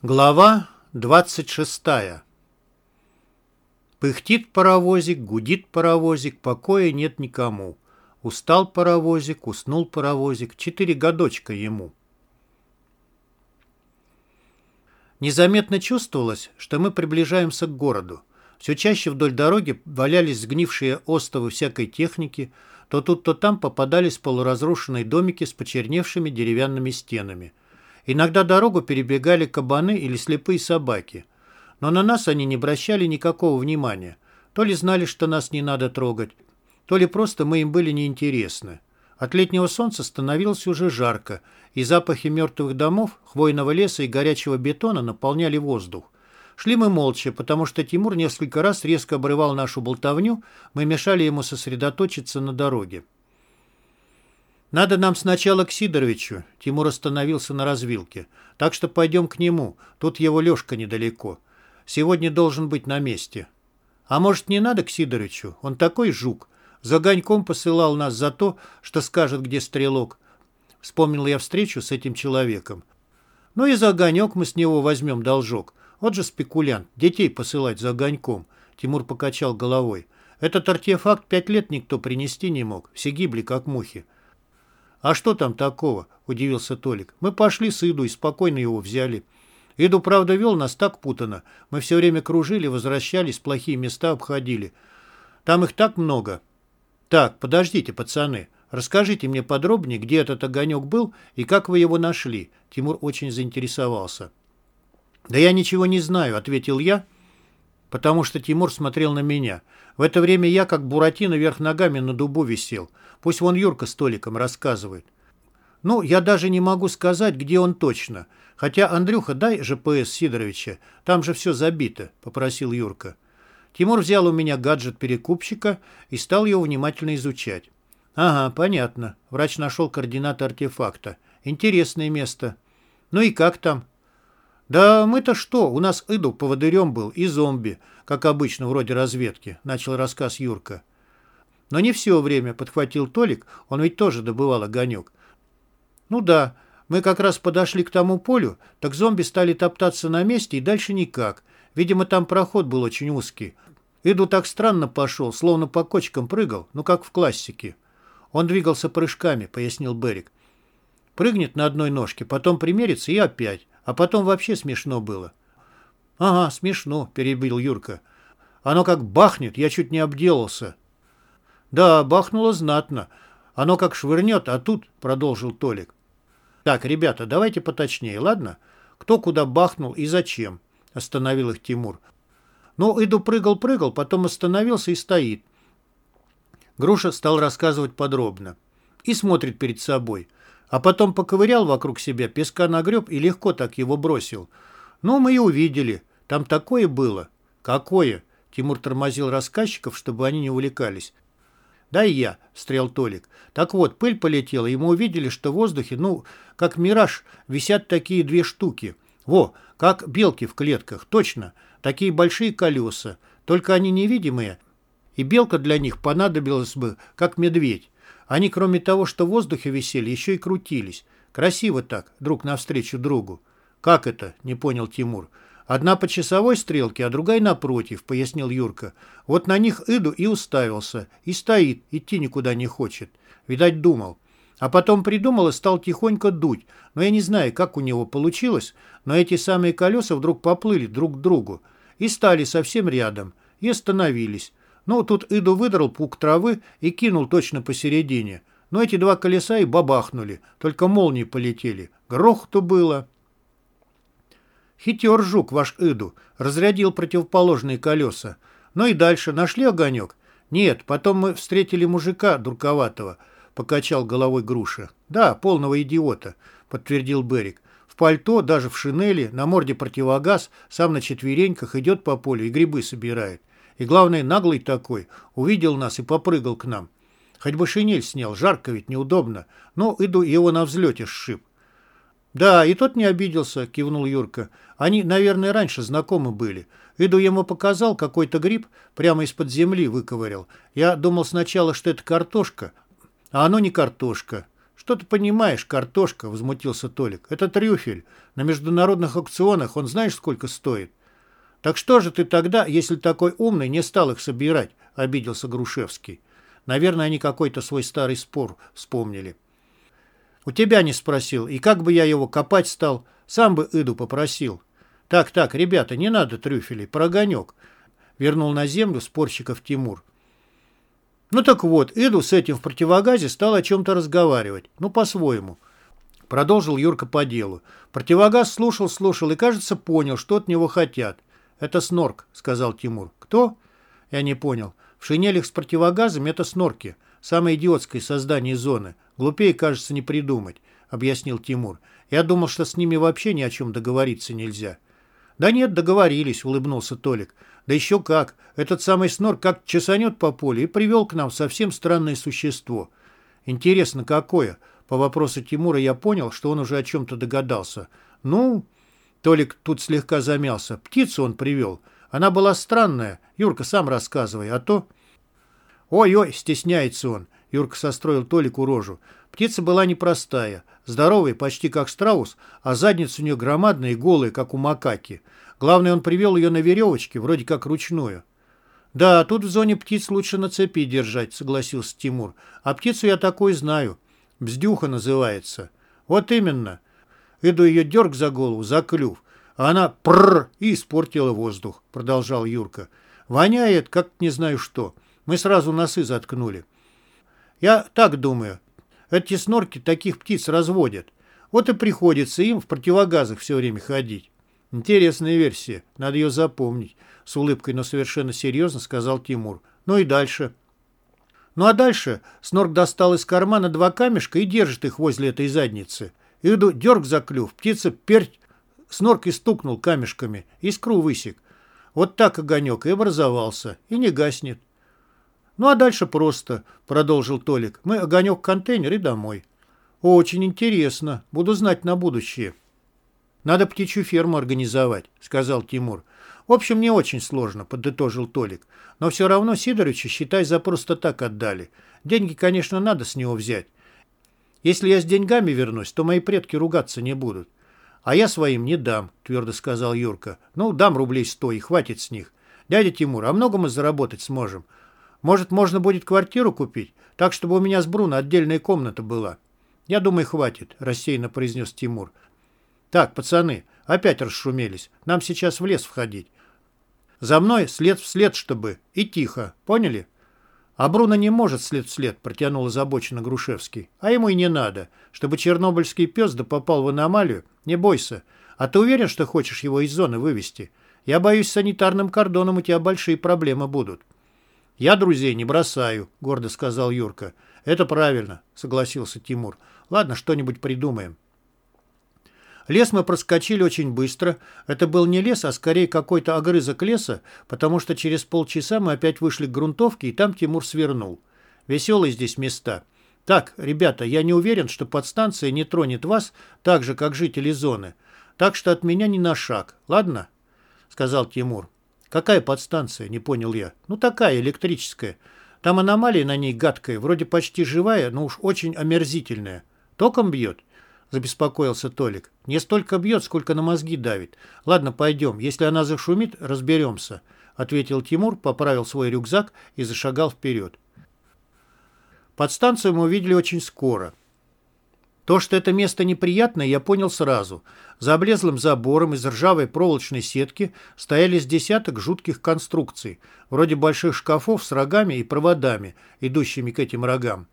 Глава 26 Пыхтит паровозик, гудит паровозик, покоя нет никому. Устал паровозик, уснул паровозик, четыре годочка ему. Незаметно чувствовалось, что мы приближаемся к городу. Все чаще вдоль дороги валялись сгнившие остовы всякой техники, то тут, то там попадались полуразрушенные домики с почерневшими деревянными стенами – Иногда дорогу перебегали кабаны или слепые собаки. Но на нас они не обращали никакого внимания. То ли знали, что нас не надо трогать, то ли просто мы им были неинтересны. От летнего солнца становилось уже жарко, и запахи мертвых домов, хвойного леса и горячего бетона наполняли воздух. Шли мы молча, потому что Тимур несколько раз резко обрывал нашу болтовню, мы мешали ему сосредоточиться на дороге. «Надо нам сначала к Сидоровичу», — Тимур остановился на развилке. «Так что пойдем к нему, тут его Лешка недалеко. Сегодня должен быть на месте». «А может, не надо к Сидоровичу? Он такой жук. За огоньком посылал нас за то, что скажет, где стрелок». Вспомнил я встречу с этим человеком. «Ну и за огонек мы с него возьмем должок. Вот же спекулянт, детей посылать за огоньком». Тимур покачал головой. «Этот артефакт пять лет никто принести не мог. Все гибли, как мухи». «А что там такого?» – удивился Толик. «Мы пошли с Иду и спокойно его взяли. Иду, правда, вел нас так путано. Мы все время кружили, возвращались, плохие места обходили. Там их так много». «Так, подождите, пацаны. Расскажите мне подробнее, где этот огонек был и как вы его нашли?» Тимур очень заинтересовался. «Да я ничего не знаю», — ответил я, потому что Тимур смотрел на меня. В это время я, как Буратино, вверх ногами на дубу висел. Пусть вон Юрка с рассказывает. Ну, я даже не могу сказать, где он точно. Хотя, Андрюха, дай ЖПС Сидоровича. Там же все забито, попросил Юрка. Тимур взял у меня гаджет перекупщика и стал его внимательно изучать. Ага, понятно. Врач нашел координаты артефакта. Интересное место. Ну и как там? Да мы-то что, у нас Иду поводырем был и зомби, как обычно, вроде разведки, начал рассказ Юрка. Но не все время, подхватил Толик, он ведь тоже добывал огонек. Ну да, мы как раз подошли к тому полю, так зомби стали топтаться на месте и дальше никак. Видимо, там проход был очень узкий. Иду так странно пошел, словно по кочкам прыгал, ну как в классике. Он двигался прыжками, пояснил Берик. Прыгнет на одной ножке, потом примерится и опять. А потом вообще смешно было. «Ага, смешно», — перебил Юрка. «Оно как бахнет, я чуть не обделался. «Да, бахнуло знатно. Оно как швырнет, а тут...» — продолжил Толик. «Так, ребята, давайте поточнее, ладно? Кто куда бахнул и зачем?» — остановил их Тимур. «Ну, Иду прыгал-прыгал, потом остановился и стоит». Груша стал рассказывать подробно. И смотрит перед собой. А потом поковырял вокруг себя, песка нагреб и легко так его бросил. Ну, мы и увидели. Там такое было. Какое? Тимур тормозил рассказчиков, чтобы они не увлекались. «Да и я», — стрел Толик. «Так вот, пыль полетела, и мы увидели, что в воздухе, ну, как мираж, висят такие две штуки. Во, как белки в клетках, точно, такие большие колеса, только они невидимые, и белка для них понадобилась бы, как медведь. Они, кроме того, что в воздухе висели, еще и крутились. Красиво так, друг навстречу другу». «Как это?» — не понял Тимур. «Одна по часовой стрелке, а другая напротив», — пояснил Юрка. «Вот на них иду и уставился. И стоит, идти никуда не хочет. Видать, думал. А потом придумал и стал тихонько дуть. Но я не знаю, как у него получилось, но эти самые колеса вдруг поплыли друг к другу. И стали совсем рядом. И остановились. Ну, тут Иду выдрал пук травы и кинул точно посередине. Но эти два колеса и бабахнули, только молнии полетели. Грох-то было. Хитер жук ваш Иду, разрядил противоположные колеса. Ну и дальше нашли огонек? Нет, потом мы встретили мужика дурковатого, покачал головой груша. Да, полного идиота, подтвердил Берик. В пальто, даже в шинели, на морде противогаз, сам на четвереньках идет по полю и грибы собирает. И главное, наглый такой, увидел нас и попрыгал к нам. Хоть бы шинель снял, жарко ведь неудобно. Но иду его на взлете сшиб. «Да, и тот не обиделся», — кивнул Юрка. «Они, наверное, раньше знакомы были. Иду ему показал какой-то гриб, прямо из-под земли выковырял. Я думал сначала, что это картошка, а оно не картошка. «Что ты понимаешь, картошка?» – возмутился Толик. «Это трюфель. На международных аукционах он знаешь, сколько стоит?» «Так что же ты тогда, если такой умный, не стал их собирать?» – обиделся Грушевский. Наверное, они какой-то свой старый спор вспомнили. «У тебя не спросил, и как бы я его копать стал, сам бы Иду попросил». «Так, так, ребята, не надо трюфелей, про огонек», – вернул на землю спорщиков Тимур. Ну так вот, Иду с этим в противогазе стал о чем-то разговаривать. Ну, по-своему. Продолжил Юрка по делу. Противогаз слушал, слушал и, кажется, понял, что от него хотят. «Это снорк», — сказал Тимур. «Кто?» Я не понял. В шинелях с противогазом это снорки. Самое идиотское создание зоны. Глупее, кажется, не придумать, — объяснил Тимур. Я думал, что с ними вообще ни о чем договориться нельзя. «Да нет, договорились», — улыбнулся Толик. «Да еще как. Этот самый снор как чесанет по полю и привел к нам совсем странное существо. Интересно, какое?» По вопросу Тимура я понял, что он уже о чем-то догадался. «Ну...» Толик тут слегка замялся. «Птицу он привел. Она была странная. Юрка, сам рассказывай, а то...» «Ой-ой!» — стесняется он. Юрка состроил Толику рожу. Птица была непростая. Здоровая, почти как страус, а задница у нее громадная и голая, как у макаки. Главное, он привел ее на веревочке, вроде как ручную. «Да, тут в зоне птиц лучше на цепи держать», — согласился Тимур. «А птицу я такой знаю. Бздюха называется». «Вот именно». Иду ее дерг за голову, за клюв. А она прррр и испортила воздух, продолжал Юрка. Воняет, как не знаю что. Мы сразу носы заткнули. Я так думаю. Эти снорки таких птиц разводят. Вот и приходится им в противогазах все время ходить. Интересная версия. Надо ее запомнить. С улыбкой, но совершенно серьезно сказал Тимур. Ну и дальше. Ну а дальше Снорк достал из кармана два камешка и держит их возле этой задницы. Иду дерг за клюв, птица перть. Снорк и стукнул камешками, искру высек. Вот так огонек и образовался, и не гаснет. «Ну а дальше просто», — продолжил Толик. «Мы огонек в контейнер и домой». «Очень интересно. Буду знать на будущее». «Надо птичью ферму организовать», — сказал Тимур. «В общем, не очень сложно», — подытожил Толик. «Но все равно Сидоровича, считай, за просто так отдали. Деньги, конечно, надо с него взять. Если я с деньгами вернусь, то мои предки ругаться не будут». «А я своим не дам», — твердо сказал Юрка. «Ну, дам рублей сто, и хватит с них. Дядя Тимур, а много мы заработать сможем? Может, можно будет квартиру купить, так, чтобы у меня с Бруно отдельная комната была?» «Я думаю, хватит», — рассеянно произнес Тимур. «Так, пацаны, опять расшумелись. Нам сейчас в лес входить. За мной след в след, чтобы. И тихо. Поняли?» «А Бруно не может след в след», — протянул озабоченно Грушевский. «А ему и не надо. Чтобы чернобыльский пес да попал в аномалию, не бойся. А ты уверен, что хочешь его из зоны вывести? Я боюсь, с санитарным кордоном у тебя большие проблемы будут». «Я друзей не бросаю», — гордо сказал Юрка. «Это правильно», — согласился Тимур. «Ладно, что-нибудь придумаем». Лес мы проскочили очень быстро. Это был не лес, а скорее какой-то огрызок леса, потому что через полчаса мы опять вышли к грунтовке, и там Тимур свернул. Веселые здесь места. Так, ребята, я не уверен, что подстанция не тронет вас так же, как жители зоны. Так что от меня не на шаг. Ладно? Сказал Тимур. «Какая подстанция?» – не понял я. «Ну, такая, электрическая. Там аномалия на ней гадкая, вроде почти живая, но уж очень омерзительная. Током бьет?» – забеспокоился Толик. «Не столько бьет, сколько на мозги давит. Ладно, пойдем. Если она зашумит, разберемся», – ответил Тимур, поправил свой рюкзак и зашагал вперед. Подстанцию мы увидели очень скоро. То, что это место неприятное, я понял сразу. За облезлым забором из ржавой проволочной сетки стояли с десяток жутких конструкций, вроде больших шкафов с рогами и проводами, идущими к этим рогам.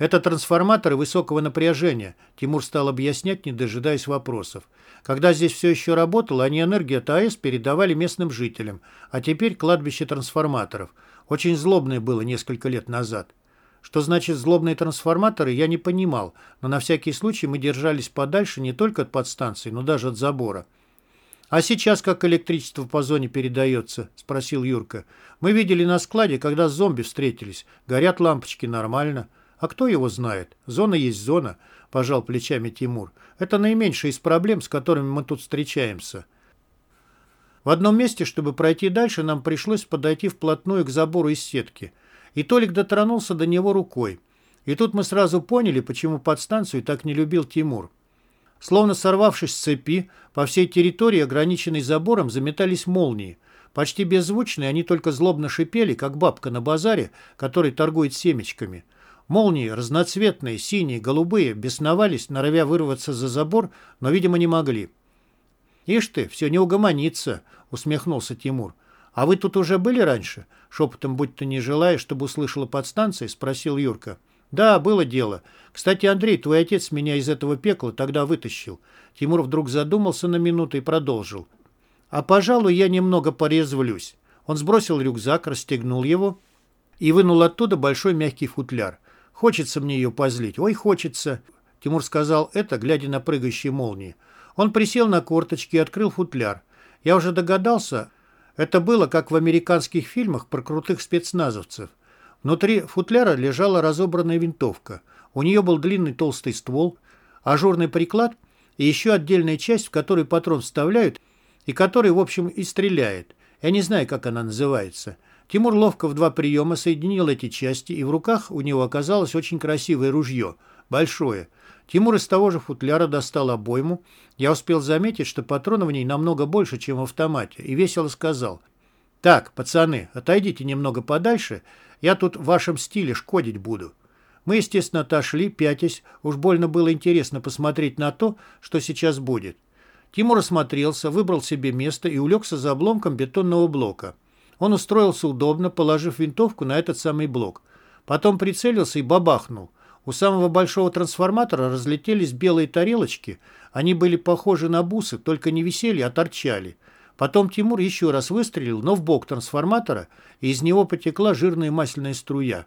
Это трансформаторы высокого напряжения, Тимур стал объяснять, не дожидаясь вопросов. Когда здесь все еще работало, они энергию от АЭС передавали местным жителям, а теперь кладбище трансформаторов. Очень злобное было несколько лет назад. Что значит злобные трансформаторы, я не понимал, но на всякий случай мы держались подальше не только от подстанции, но даже от забора. «А сейчас как электричество по зоне передается?» – спросил Юрка. «Мы видели на складе, когда зомби встретились. Горят лампочки нормально. А кто его знает? Зона есть зона», – пожал плечами Тимур. «Это наименьшая из проблем, с которыми мы тут встречаемся». В одном месте, чтобы пройти дальше, нам пришлось подойти вплотную к забору из сетки – и Толик дотронулся до него рукой. И тут мы сразу поняли, почему подстанцию так не любил Тимур. Словно сорвавшись с цепи, по всей территории, ограниченной забором, заметались молнии. Почти беззвучные, они только злобно шипели, как бабка на базаре, который торгует семечками. Молнии, разноцветные, синие, голубые, бесновались, норовя вырваться за забор, но, видимо, не могли. «Ишь ты, все не угомонится», — усмехнулся Тимур. «А вы тут уже были раньше?» Шепотом, будь-то не желая, чтобы услышала подстанция, спросил Юрка. «Да, было дело. Кстати, Андрей, твой отец меня из этого пекла тогда вытащил». Тимур вдруг задумался на минуту и продолжил. «А, пожалуй, я немного порезвлюсь». Он сбросил рюкзак, расстегнул его и вынул оттуда большой мягкий футляр. «Хочется мне ее позлить. Ой, хочется!» Тимур сказал это, глядя на прыгающие молнии. Он присел на корточки и открыл футляр. Я уже догадался, это было как в американских фильмах про крутых спецназовцев. Внутри футляра лежала разобранная винтовка. У нее был длинный толстый ствол, ажурный приклад и еще отдельная часть, в которой патрон вставляют и который, в общем, и стреляет. Я не знаю, как она называется. Тимур ловко в два приема соединил эти части, и в руках у него оказалось очень красивое ружье, большое. Тимур из того же футляра достал обойму. Я успел заметить, что патронов в ней намного больше, чем в автомате, и весело сказал. «Так, пацаны, отойдите немного подальше, я тут в вашем стиле шкодить буду». Мы, естественно, отошли, пятясь. Уж больно было интересно посмотреть на то, что сейчас будет. Тимур осмотрелся, выбрал себе место и улегся за обломком бетонного блока. Он устроился удобно, положив винтовку на этот самый блок. Потом прицелился и бабахнул. У самого большого трансформатора разлетелись белые тарелочки. Они были похожи на бусы, только не висели, а торчали. Потом Тимур еще раз выстрелил, но в бок трансформатора, и из него потекла жирная масляная струя.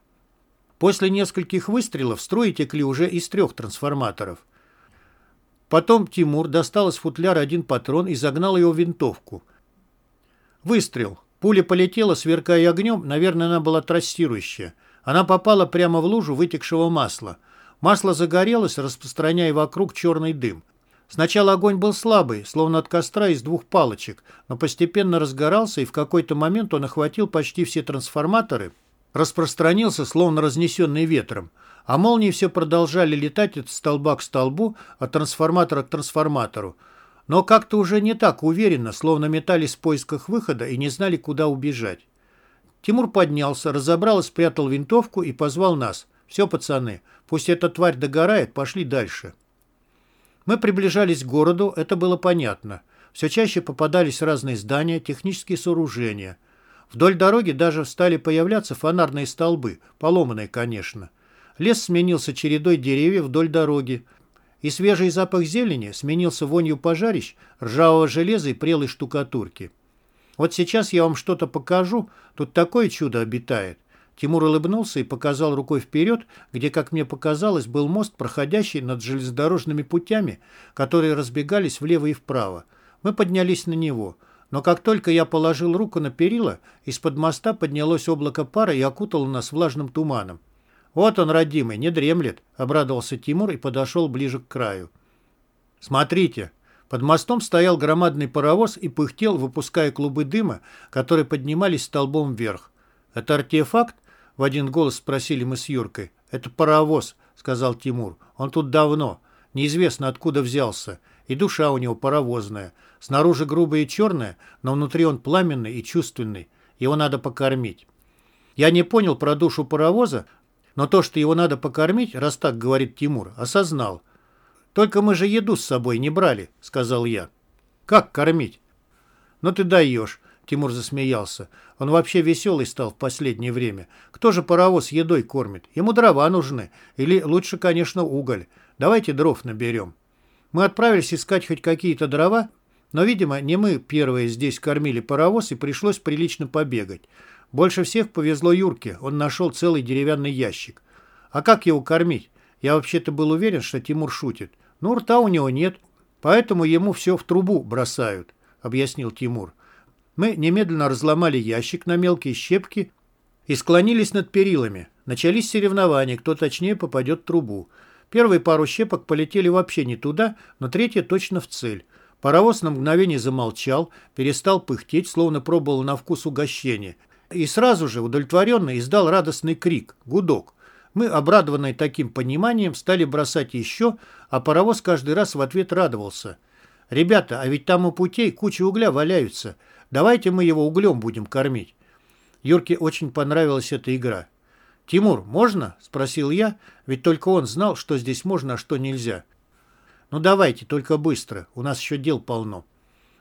После нескольких выстрелов струи текли уже из трех трансформаторов. Потом Тимур достал из футляра один патрон и загнал его в винтовку. Выстрел. Пуля полетела, сверкая огнем, наверное, она была трассирующая. Она попала прямо в лужу вытекшего масла. Масло загорелось, распространяя вокруг черный дым. Сначала огонь был слабый, словно от костра из двух палочек, но постепенно разгорался, и в какой-то момент он охватил почти все трансформаторы, распространился, словно разнесенный ветром, а молнии все продолжали летать от столба к столбу, от трансформатора к трансформатору, но как-то уже не так уверенно, словно метались в поисках выхода и не знали, куда убежать. Тимур поднялся, разобрал и спрятал винтовку и позвал нас. «Все, пацаны, пусть эта тварь догорает, пошли дальше». Мы приближались к городу, это было понятно. Все чаще попадались разные здания, технические сооружения. Вдоль дороги даже стали появляться фонарные столбы, поломанные, конечно. Лес сменился чередой деревьев вдоль дороги. И свежий запах зелени сменился вонью пожарищ, ржавого железа и прелой штукатурки. Вот сейчас я вам что-то покажу, тут такое чудо обитает. Тимур улыбнулся и показал рукой вперед, где, как мне показалось, был мост, проходящий над железнодорожными путями, которые разбегались влево и вправо. Мы поднялись на него. Но как только я положил руку на перила, из-под моста поднялось облако пара и окутало нас влажным туманом. «Вот он, родимый, не дремлет», — обрадовался Тимур и подошел ближе к краю. «Смотрите». Под мостом стоял громадный паровоз и пыхтел, выпуская клубы дыма, которые поднимались столбом вверх. «Это артефакт?» — в один голос спросили мы с Юркой. «Это паровоз», — сказал Тимур. «Он тут давно. Неизвестно, откуда взялся. И душа у него паровозная. Снаружи грубая и черная, но внутри он пламенный и чувственный. Его надо покормить». Я не понял про душу паровоза, но то, что его надо покормить, раз так говорит Тимур, осознал. «Только мы же еду с собой не брали», — сказал я. «Как кормить?» «Ну ты даешь. Тимур засмеялся. Он вообще веселый стал в последнее время. Кто же паровоз едой кормит? Ему дрова нужны. Или лучше, конечно, уголь. Давайте дров наберем. Мы отправились искать хоть какие-то дрова, но, видимо, не мы первые здесь кормили паровоз, и пришлось прилично побегать. Больше всех повезло Юрке, он нашел целый деревянный ящик. А как его кормить? Я вообще-то был уверен, что Тимур шутит. Ну, рта у него нет, поэтому ему все в трубу бросают, объяснил Тимур. Мы немедленно разломали ящик на мелкие щепки и склонились над перилами. Начались соревнования, кто точнее попадет в трубу. Первые пару щепок полетели вообще не туда, но третья точно в цель. Паровоз на мгновение замолчал, перестал пыхтеть, словно пробовал на вкус угощения. И сразу же, удовлетворенно, издал радостный крик, гудок. Мы, обрадованные таким пониманием, стали бросать еще, а паровоз каждый раз в ответ радовался. «Ребята, а ведь там у путей куча угля валяются. Давайте мы его углем будем кормить». Юрке очень понравилась эта игра. «Тимур, можно?» – спросил я, ведь только он знал, что здесь можно, а что нельзя. «Ну давайте, только быстро, у нас еще дел полно».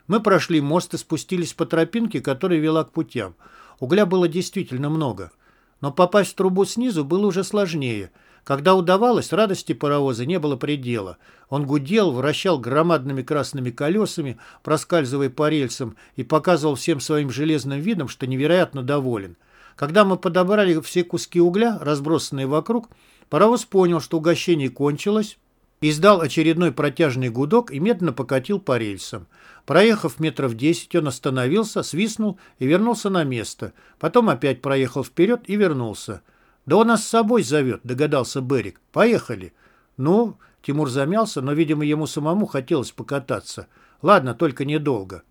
Мы прошли мост и спустились по тропинке, которая вела к путям. Угля было действительно много. Но попасть в трубу снизу было уже сложнее. Когда удавалось, радости паровоза не было предела. Он гудел, вращал громадными красными колесами, проскальзывая по рельсам, и показывал всем своим железным видом, что невероятно доволен. Когда мы подобрали все куски угля, разбросанные вокруг, паровоз понял, что угощение кончилось, издал очередной протяжный гудок и медленно покатил по рельсам. Проехав метров десять, он остановился, свистнул и вернулся на место. Потом опять проехал вперед и вернулся. «Да он нас с собой зовет», — догадался Берик. «Поехали». «Ну...» — Тимур замялся, но, видимо, ему самому хотелось покататься. «Ладно, только недолго».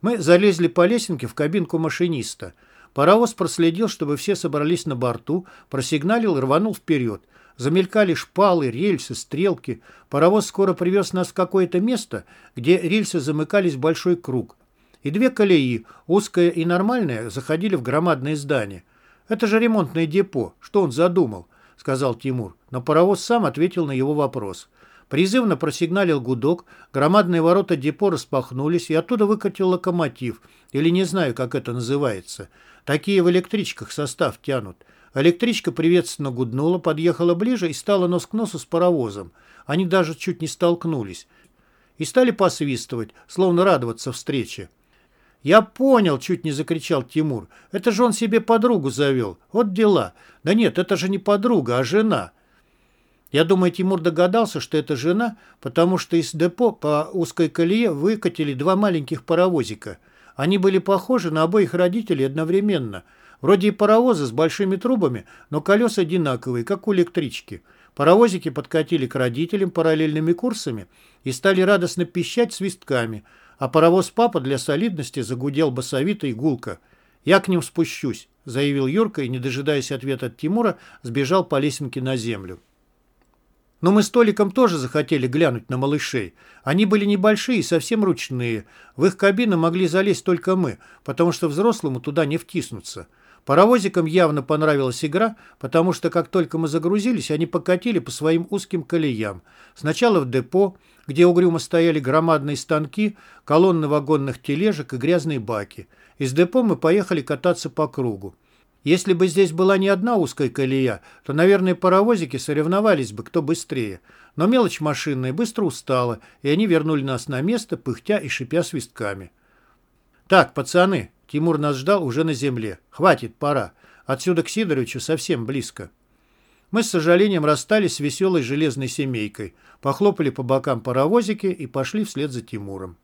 Мы залезли по лесенке в кабинку машиниста. Паровоз проследил, чтобы все собрались на борту, просигналил и рванул вперед. Замелькали шпалы, рельсы, стрелки. Паровоз скоро привез нас в какое-то место, где рельсы замыкались в большой круг. И две колеи, узкая и нормальная, заходили в громадное здание. «Это же ремонтное депо. Что он задумал?» — сказал Тимур. Но паровоз сам ответил на его вопрос. Призывно просигналил гудок, громадные ворота депо распахнулись, и оттуда выкатил локомотив, или не знаю, как это называется. Такие в электричках состав тянут. Электричка приветственно гуднула, подъехала ближе и стала нос к носу с паровозом. Они даже чуть не столкнулись. И стали посвистывать, словно радоваться встрече. «Я понял!» — чуть не закричал Тимур. «Это же он себе подругу завел. Вот дела. Да нет, это же не подруга, а жена». Я думаю, Тимур догадался, что это жена, потому что из депо по узкой колее выкатили два маленьких паровозика. Они были похожи на обоих родителей одновременно — Вроде и паровозы с большими трубами, но колеса одинаковые, как у электрички. Паровозики подкатили к родителям параллельными курсами и стали радостно пищать свистками, а паровоз папа для солидности загудел басовито и гулко. «Я к ним спущусь», — заявил Юрка и, не дожидаясь ответа от Тимура, сбежал по лесенке на землю. Но мы с Толиком тоже захотели глянуть на малышей. Они были небольшие и совсем ручные. В их кабину могли залезть только мы, потому что взрослому туда не втиснуться. Паровозикам явно понравилась игра, потому что как только мы загрузились, они покатили по своим узким колеям. Сначала в депо, где угрюмо стояли громадные станки, колонны вагонных тележек и грязные баки. Из депо мы поехали кататься по кругу. Если бы здесь была не одна узкая колея, то, наверное, паровозики соревновались бы, кто быстрее. Но мелочь машинная быстро устала, и они вернули нас на место, пыхтя и шипя свистками. «Так, пацаны», Тимур нас ждал уже на земле. «Хватит, пора. Отсюда к Сидоровичу совсем близко». Мы с сожалением расстались с веселой железной семейкой, похлопали по бокам паровозики и пошли вслед за Тимуром.